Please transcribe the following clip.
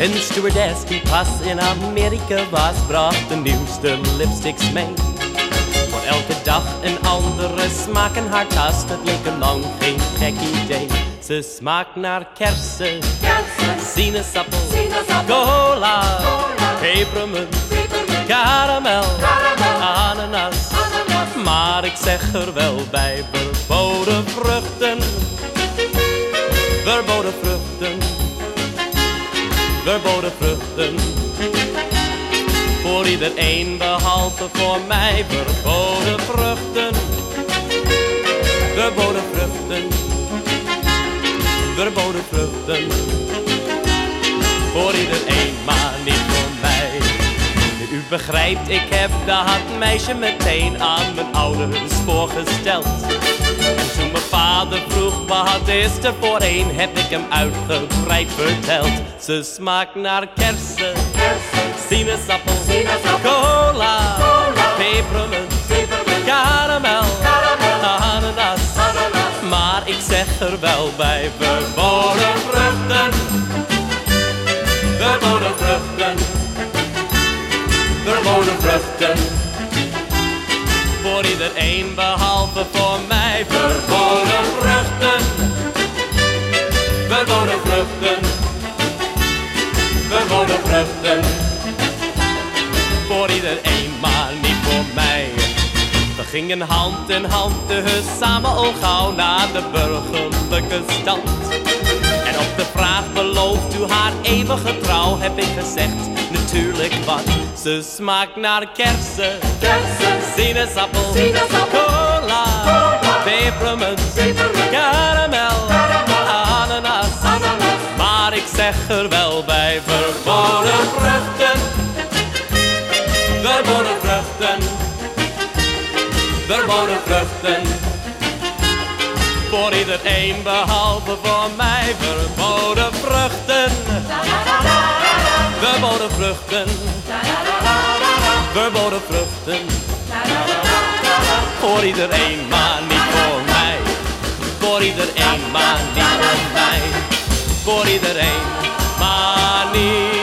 Een stewardess die pas in Amerika was, bracht de nieuwste lipsticks mee. Voor elke dag een andere smaak in haar tas, dat leek lang geen gek idee. Ze smaakt naar kersen, sinaasappel, cola, pepermunt, karamel, ananas. Maar ik zeg er wel bij, verboden vruchten, verboden vruchten, verboden vruchten. Voor iedereen behalve voor mij, verboden vruchten, verboden vruchten, verboden vruchten. Voor iedereen, maar niet voor mij. U begrijpt, ik heb dat meisje meteen aan mijn ouders voorgesteld. En toen mijn vader vroeg wat is er voor een, heb ik hem uitgebreid verteld. Ze smaakt naar kersen, sinaasappel, cola, pepermunt, karamel, ananas. Maar ik zeg er wel bij, verboden vruchten, iedereen behalve voor mij verboden vruchten. Verboden vruchten. Verboden vruchten. Voor iedereen, maar niet voor mij. We gingen hand in hand dus samen al gauw naar de burgerlijke stand. En op de vraag belooft u haar eeuwige trouw heb ik gezegd natuurlijk wat. Ze smaakt naar kersen, sinaasappel, cola, pepermunt, karamel, ananas. Maar ik zeg er wel bij verboden vruchten, verboden vruchten, verboden vruchten. Voor iedereen behalve voor mij verboden vruchten. Verboden vruchten. Voor iedereen, maar niet voor mij. Voor iedereen, maar niet voor mij. Voor iedereen, maar niet